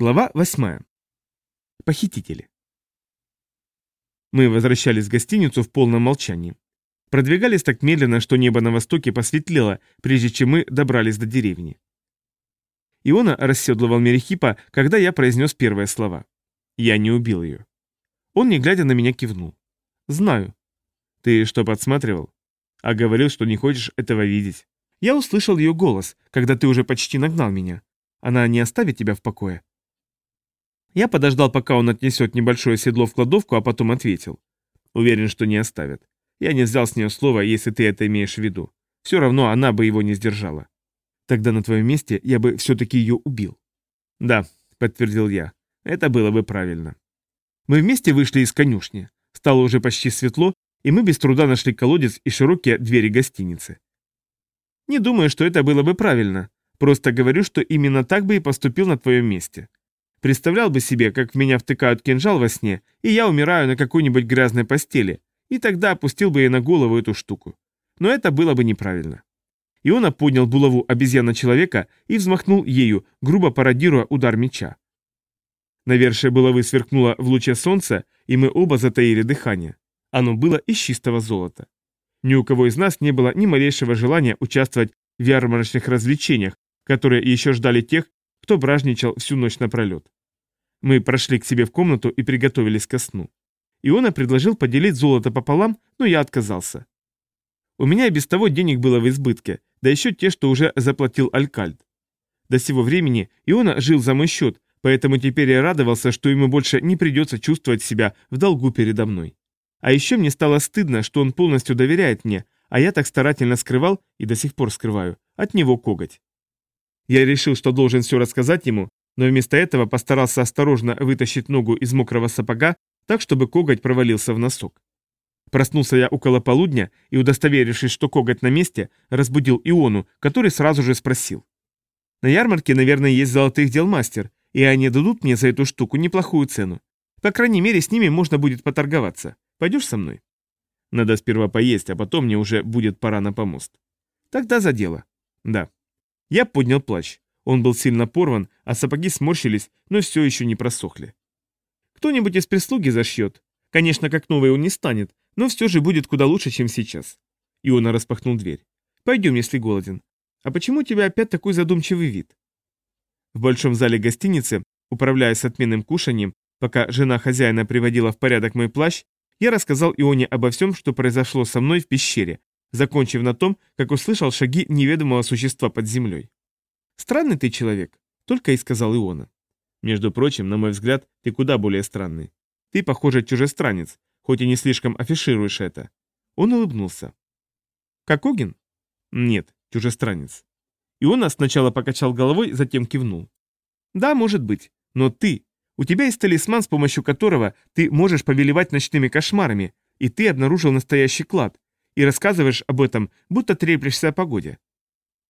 Глава 8. Похитители. Мы возвращались в гостиницу в полном молчании. Продвигались так медленно, что небо на востоке посветлело, прежде чем мы добрались до деревни. Иона расседлывал Мерехипа, когда я произнес первые слова. Я не убил ее. Он, не глядя на меня, кивнул. «Знаю». «Ты что, подсматривал?» «А говорил, что не хочешь этого видеть». Я услышал ее голос, когда ты уже почти нагнал меня. Она не оставит тебя в покое. Я подождал, пока он отнесет небольшое седло в кладовку, а потом ответил. Уверен, что не оставят. Я не взял с нее слова, если ты это имеешь в виду. Все равно она бы его не сдержала. Тогда на твоем месте я бы все-таки ее убил. Да, подтвердил я. Это было бы правильно. Мы вместе вышли из конюшни. Стало уже почти светло, и мы без труда нашли колодец и широкие двери гостиницы. Не думаю, что это было бы правильно. Просто говорю, что именно так бы и поступил на твоем месте. Представлял бы себе, как в меня втыкают кинжал во сне, и я умираю на какой-нибудь грязной постели, и тогда опустил бы ей на голову эту штуку. Но это было бы неправильно. Иона поднял булаву обезьяна-человека и взмахнул ею, грубо пародируя удар меча. Навершие булавы сверкнуло в луче солнца, и мы оба затаили дыхание. Оно было из чистого золота. Ни у кого из нас не было ни малейшего желания участвовать в ярмарочных развлечениях, которые еще ждали тех, кто бражничал всю ночь напролет. Мы прошли к себе в комнату и приготовились ко сну. Иона предложил поделить золото пополам, но я отказался. У меня и без того денег было в избытке, да еще те, что уже заплатил Алькальд. До сего времени Иона жил за мой счет, поэтому теперь я радовался, что ему больше не придется чувствовать себя в долгу передо мной. А еще мне стало стыдно, что он полностью доверяет мне, а я так старательно скрывал, и до сих пор скрываю, от него коготь. Я решил, что должен все рассказать ему, но вместо этого постарался осторожно вытащить ногу из мокрого сапога, так, чтобы коготь провалился в носок. Проснулся я около полудня и, удостоверившись, что коготь на месте, разбудил Иону, который сразу же спросил. «На ярмарке, наверное, есть золотых дел мастер, и они дадут мне за эту штуку неплохую цену. По крайней мере, с ними можно будет поторговаться. Пойдешь со мной?» «Надо сперва поесть, а потом мне уже будет пора на помост». «Тогда за дело». «Да». Я поднял плащ. Он был сильно порван, а сапоги сморщились, но все еще не просохли. Кто-нибудь из прислуги зашьет. Конечно, как новый он не станет, но все же будет куда лучше, чем сейчас. Иона распахнул дверь. Пойдем, если голоден. А почему у тебя опять такой задумчивый вид? В большом зале гостиницы, управляясь отменным кушанием, пока жена хозяина приводила в порядок мой плащ, я рассказал Ионе обо всем, что произошло со мной в пещере, закончив на том, как услышал шаги неведомого существа под землей. «Странный ты человек», — только и сказал Иона. «Между прочим, на мой взгляд, ты куда более странный. Ты, похоже, чужестранец, хоть и не слишком афишируешь это». Он улыбнулся. «Как Огин?» «Нет, чужестранец». Иона сначала покачал головой, затем кивнул. «Да, может быть, но ты. У тебя есть талисман, с помощью которого ты можешь повелевать ночными кошмарами, и ты обнаружил настоящий клад, и рассказываешь об этом, будто треплешься о погоде.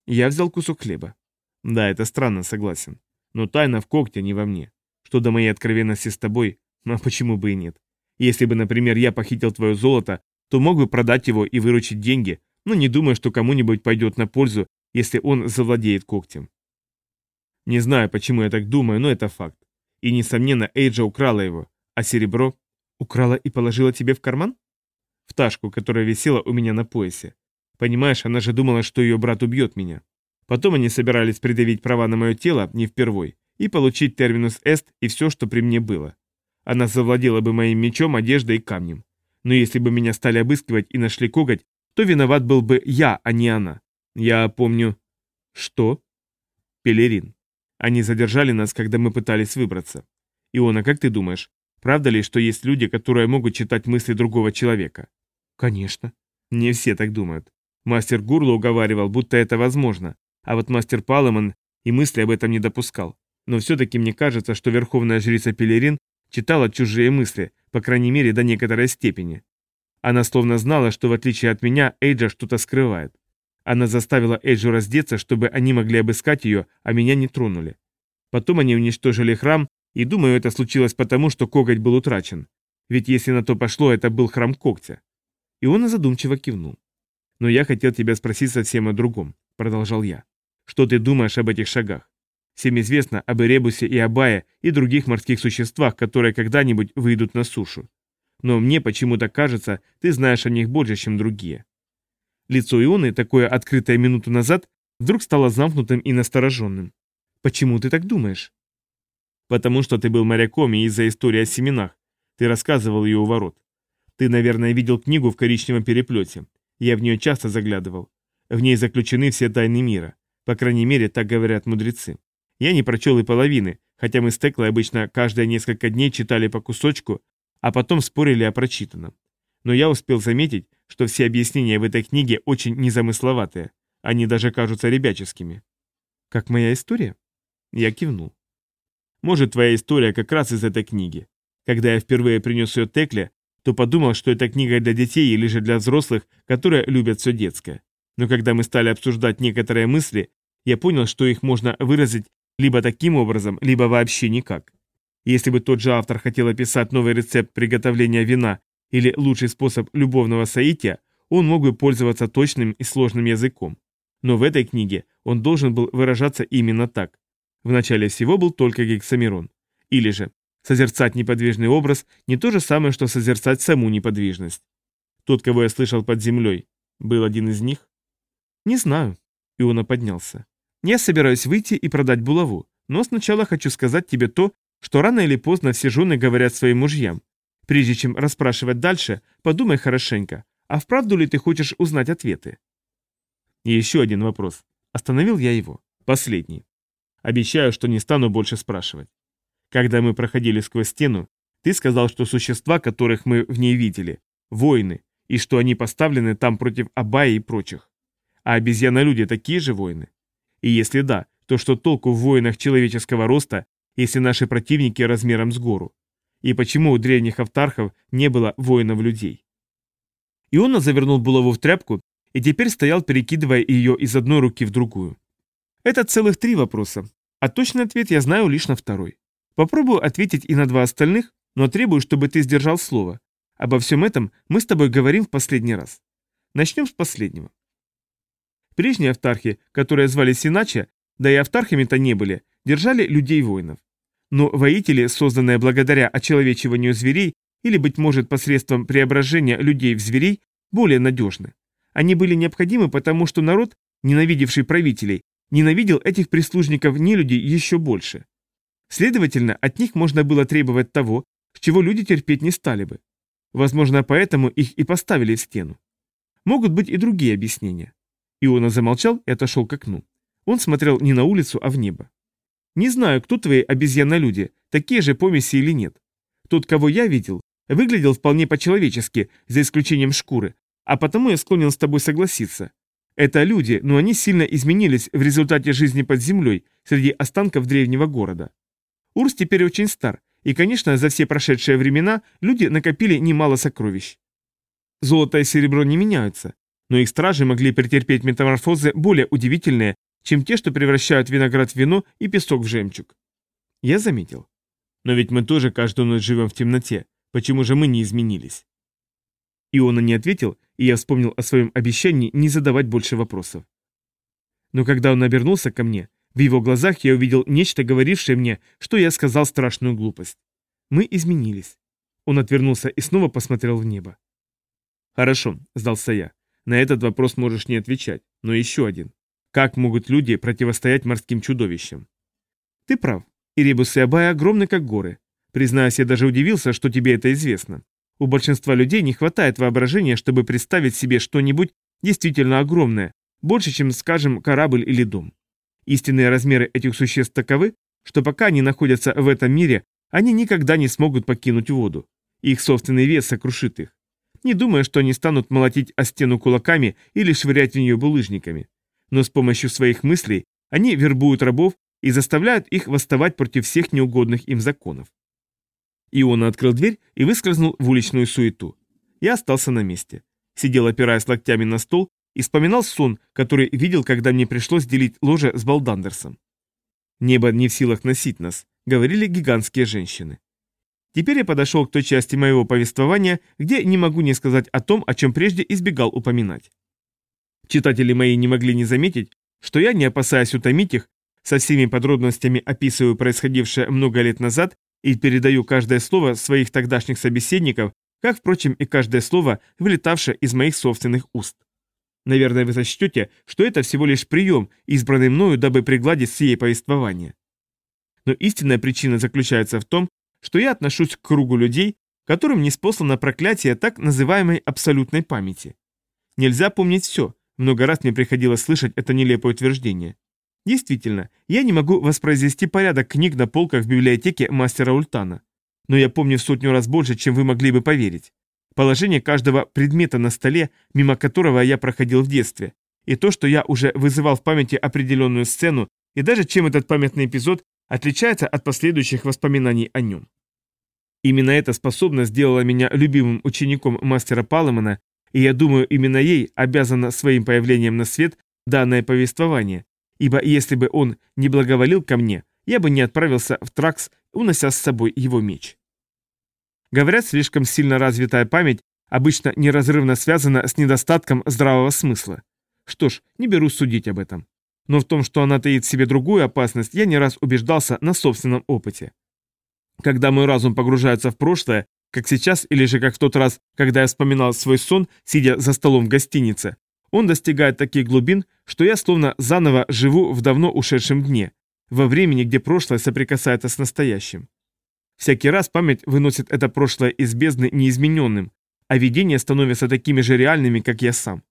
Я взял кусок хлеба. Да, это странно, согласен. Но тайна в когте, не во мне. Что до моей откровенности с тобой, ну а почему бы и нет? Если бы, например, я похитил твое золото, то мог бы продать его и выручить деньги, но не думаю, что кому-нибудь пойдет на пользу, если он завладеет когтем. Не знаю, почему я так думаю, но это факт. И, несомненно, Эйджа украла его, а серебро украла и положила тебе в карман? в ташку, которая висела у меня на поясе. Понимаешь, она же думала, что ее брат убьет меня. Потом они собирались придавить права на мое тело не впервой и получить терминус эст и все, что при мне было. Она завладела бы моим мечом, одеждой и камнем. Но если бы меня стали обыскивать и нашли коготь, то виноват был бы я, а не она. Я помню... Что? Пелерин. Они задержали нас, когда мы пытались выбраться. Иона, как ты думаешь, правда ли, что есть люди, которые могут читать мысли другого человека? Конечно. Не все так думают. Мастер Гурло уговаривал, будто это возможно, а вот мастер Палеман и мысли об этом не допускал. Но все-таки мне кажется, что верховная жрица Пелерин читала чужие мысли, по крайней мере, до некоторой степени. Она словно знала, что в отличие от меня Эйджа что-то скрывает. Она заставила Эйджу раздеться, чтобы они могли обыскать ее, а меня не тронули. Потом они уничтожили храм, и думаю, это случилось потому, что коготь был утрачен. Ведь если на то пошло, это был храм когтя. И он задумчиво кивнул. «Но я хотел тебя спросить совсем о другом», — продолжал я. «Что ты думаешь об этих шагах? Всем известно об Эребусе и Абае и других морских существах, которые когда-нибудь выйдут на сушу. Но мне почему-то кажется, ты знаешь о них больше, чем другие. Лицо Ионы, такое открытое минуту назад, вдруг стало замкнутым и настороженным. Почему ты так думаешь? Потому что ты был моряком и из-за истории о семенах. Ты рассказывал ее у ворот. Ты, наверное, видел книгу в коричневом переплете. Я в нее часто заглядывал. В ней заключены все тайны мира. По крайней мере, так говорят мудрецы. Я не прочел и половины, хотя мы с Теклой обычно каждые несколько дней читали по кусочку, а потом спорили о прочитанном. Но я успел заметить, что все объяснения в этой книге очень незамысловатые. Они даже кажутся ребяческими. Как моя история? Я кивнул. Может, твоя история как раз из этой книги. Когда я впервые принес ее Текле, то подумал, что это книга для детей или же для взрослых, которые любят все детское. Но когда мы стали обсуждать некоторые мысли, я понял, что их можно выразить либо таким образом, либо вообще никак. Если бы тот же автор хотел описать новый рецепт приготовления вина или лучший способ любовного соития, он мог бы пользоваться точным и сложным языком. Но в этой книге он должен был выражаться именно так. В начале всего был только гексамерон. Или же, созерцать неподвижный образ не то же самое, что созерцать саму неподвижность. Тот, кого я слышал под землей, был один из них? Не знаю. Иона поднялся. Я собираюсь выйти и продать булаву, но сначала хочу сказать тебе то, что рано или поздно все жены говорят своим мужьям. Прежде чем расспрашивать дальше, подумай хорошенько, а вправду ли ты хочешь узнать ответы? И еще один вопрос. Остановил я его. Последний. Обещаю, что не стану больше спрашивать. Когда мы проходили сквозь стену, ты сказал, что существа, которых мы в ней видели, воины, и что они поставлены там против Абая и прочих. А обезьяны-люди такие же воины? И если да, то что толку в воинах человеческого роста, если наши противники размером с гору? И почему у древних автархов не было воинов людей? Иона завернул булаву в тряпку и теперь стоял, перекидывая ее из одной руки в другую. Это целых три вопроса, а точный ответ я знаю лишь на второй. Попробую ответить и на два остальных, но требую, чтобы ты сдержал слово. Обо всем этом мы с тобой говорим в последний раз. Начнем с последнего. Прежние автархи, которые звались иначе, да и автархами-то не были, держали людей-воинов. Но воители, созданные благодаря очеловечиванию зверей или, быть может, посредством преображения людей в зверей, более надежны. Они были необходимы, потому что народ, ненавидевший правителей, ненавидел этих прислужников нелюдей еще больше. Следовательно, от них можно было требовать того, чего люди терпеть не стали бы. Возможно, поэтому их и поставили в стену. Могут быть и другие объяснения. Иона замолчал и отошел к окну. Он смотрел не на улицу, а в небо. Не знаю, кто твои обезьяны-люди, такие же помеси или нет. Тот, кого я видел, выглядел вполне по-человечески, за исключением шкуры, а потому я склонен с тобой согласиться. Это люди, но они сильно изменились в результате жизни под землей, среди останков древнего города. Урс теперь очень стар, и, конечно, за все прошедшие времена люди накопили немало сокровищ. Золото и серебро не меняются, но их стражи могли претерпеть метаморфозы более удивительные, чем те, что превращают виноград в вино и песок в жемчуг. Я заметил. Но ведь мы тоже каждую ночь живем в темноте. Почему же мы не изменились? Иона не ответил, и я вспомнил о своем обещании не задавать больше вопросов. Но когда он обернулся ко мне, в его глазах я увидел нечто, говорившее мне, что я сказал страшную глупость. Мы изменились. Он отвернулся и снова посмотрел в небо. «Хорошо», — сдался я. «На этот вопрос можешь не отвечать, но еще один. Как могут люди противостоять морским чудовищам? Ты прав. Ирибус и Абай огромны, как горы. Признаюсь, я даже удивился, что тебе это известно. У большинства людей не хватает воображения, чтобы представить себе что-нибудь действительно огромное, больше, чем, скажем, корабль или дом. Истинные размеры этих существ таковы, что пока они находятся в этом мире, они никогда не смогут покинуть воду. Их собственный вес сокрушит их. Не думая, что они станут молотить о стену кулаками или швырять в нее булыжниками но с помощью своих мыслей они вербуют рабов и заставляют их восставать против всех неугодных им законов. Иона открыл дверь и выскользнул в уличную суету. Я остался на месте. Сидел, опираясь локтями на стол, и вспоминал сон, который видел, когда мне пришлось делить ложе с Балдандерсом. «Небо не в силах носить нас», — говорили гигантские женщины. Теперь я подошел к той части моего повествования, где не могу не сказать о том, о чем прежде избегал упоминать. Читатели мои не могли не заметить, что я, не опасаясь утомить их, со всеми подробностями описываю происходившее много лет назад и передаю каждое слово своих тогдашних собеседников, как, впрочем, и каждое слово, вылетавшее из моих собственных уст. Наверное, вы сочтете, что это всего лишь прием, избранный мною, дабы пригладить сие повествование. Но истинная причина заключается в том, что я отношусь к кругу людей, которым не спослано проклятие так называемой абсолютной памяти. Нельзя помнить все, много раз мне приходилось слышать это нелепое утверждение. Действительно, я не могу воспроизвести порядок книг на полках в библиотеке мастера Ультана. Но я помню в сотню раз больше, чем вы могли бы поверить. Положение каждого предмета на столе, мимо которого я проходил в детстве, и то, что я уже вызывал в памяти определенную сцену, и даже чем этот памятный эпизод отличается от последующих воспоминаний о нем. Именно эта способность сделала меня любимым учеником мастера Палемана, и я думаю, именно ей обязана своим появлением на свет данное повествование, ибо если бы он не благоволил ко мне, я бы не отправился в Тракс, унося с собой его меч. Говорят, слишком сильно развитая память обычно неразрывно связана с недостатком здравого смысла. Что ж, не берусь судить об этом. Но в том, что она таит в себе другую опасность, я не раз убеждался на собственном опыте. Когда мой разум погружается в прошлое, как сейчас или же как в тот раз, когда я вспоминал свой сон, сидя за столом в гостинице, он достигает таких глубин, что я словно заново живу в давно ушедшем дне, во времени, где прошлое соприкасается с настоящим. Всякий раз память выносит это прошлое из бездны неизмененным, а видения становятся такими же реальными, как я сам.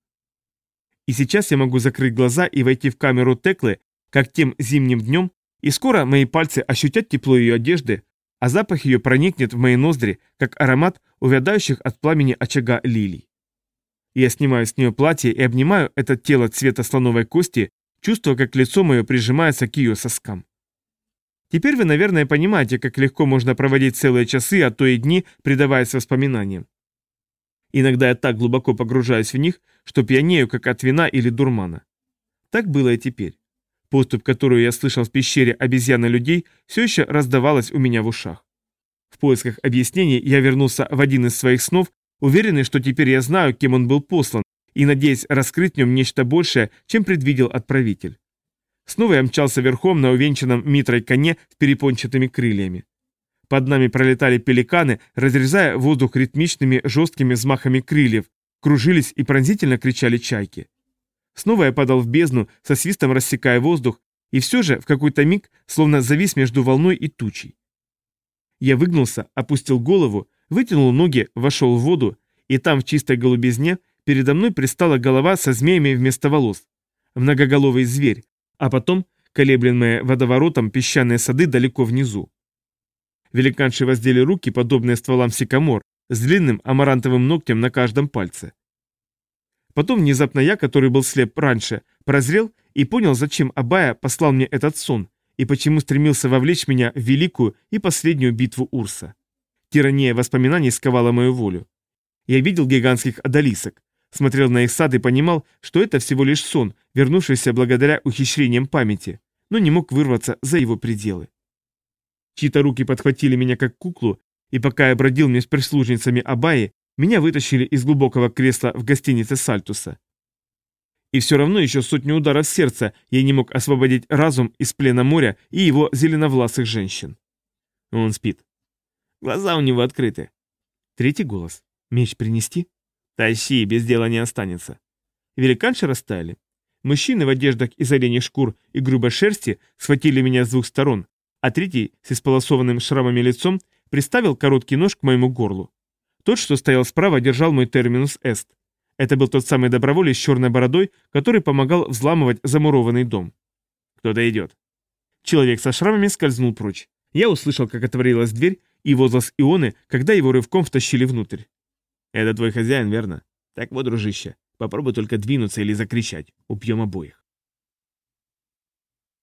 И сейчас я могу закрыть глаза и войти в камеру Теклы, как тем зимним днем, и скоро мои пальцы ощутят тепло ее одежды, а запах ее проникнет в мои ноздри, как аромат увядающих от пламени очага лилий. Я снимаю с нее платье и обнимаю это тело цвета слоновой кости, чувствуя, как лицо мое прижимается к ее соскам. Теперь вы, наверное, понимаете, как легко можно проводить целые часы, а то и дни, предаваясь воспоминаниям. Иногда я так глубоко погружаюсь в них, что пьянею, как от вина или дурмана. Так было и теперь. Поступ, которую я слышал в пещере обезьяна людей, все еще раздавалась у меня в ушах. В поисках объяснений я вернулся в один из своих снов, уверенный, что теперь я знаю, кем он был послан, и надеясь раскрыть в нем нечто большее, чем предвидел отправитель. Снова я мчался верхом на увенчанном митрой коне с перепончатыми крыльями. Под нами пролетали пеликаны, разрезая воздух ритмичными жесткими взмахами крыльев, кружились и пронзительно кричали чайки. Снова я падал в бездну, со свистом рассекая воздух, и все же в какой-то миг словно завис между волной и тучей. Я выгнулся, опустил голову, вытянул ноги, вошел в воду, и там в чистой голубизне передо мной пристала голова со змеями вместо волос. Многоголовый зверь, а потом колеблемые водоворотом песчаные сады далеко внизу. Великанши воздели руки, подобные стволам сикамор, с длинным амарантовым ногтем на каждом пальце. Потом внезапно я, который был слеп раньше, прозрел и понял, зачем Абая послал мне этот сон и почему стремился вовлечь меня в великую и последнюю битву Урса. Тирания воспоминаний сковала мою волю. Я видел гигантских одолисок, смотрел на их сад и понимал, что это всего лишь сон, вернувшийся благодаря ухищрениям памяти, но не мог вырваться за его пределы. Чьи-то руки подхватили меня как куклу, и пока я бродил между прислужницами Абаи, меня вытащили из глубокого кресла в гостинице Сальтуса. И все равно еще сотню ударов сердца я не мог освободить разум из плена моря и его зеленовласых женщин. Он спит. Глаза у него открыты. Третий голос. Меч принести? Тащи, без дела не останется. Великанши растаяли. Мужчины в одеждах из оленей шкур и грубой шерсти схватили меня с двух сторон, а третий, с исполосованным шрамами лицом, приставил короткий нож к моему горлу. Тот, что стоял справа, держал мой терминус эст. Это был тот самый доброволец с черной бородой, который помогал взламывать замурованный дом. Кто-то идет. Человек со шрамами скользнул прочь. Я услышал, как отворилась дверь, и возглас Ионы, когда его рывком втащили внутрь. «Это твой хозяин, верно? Так вот, дружище, попробуй только двинуться или закричать. Убьем обоих».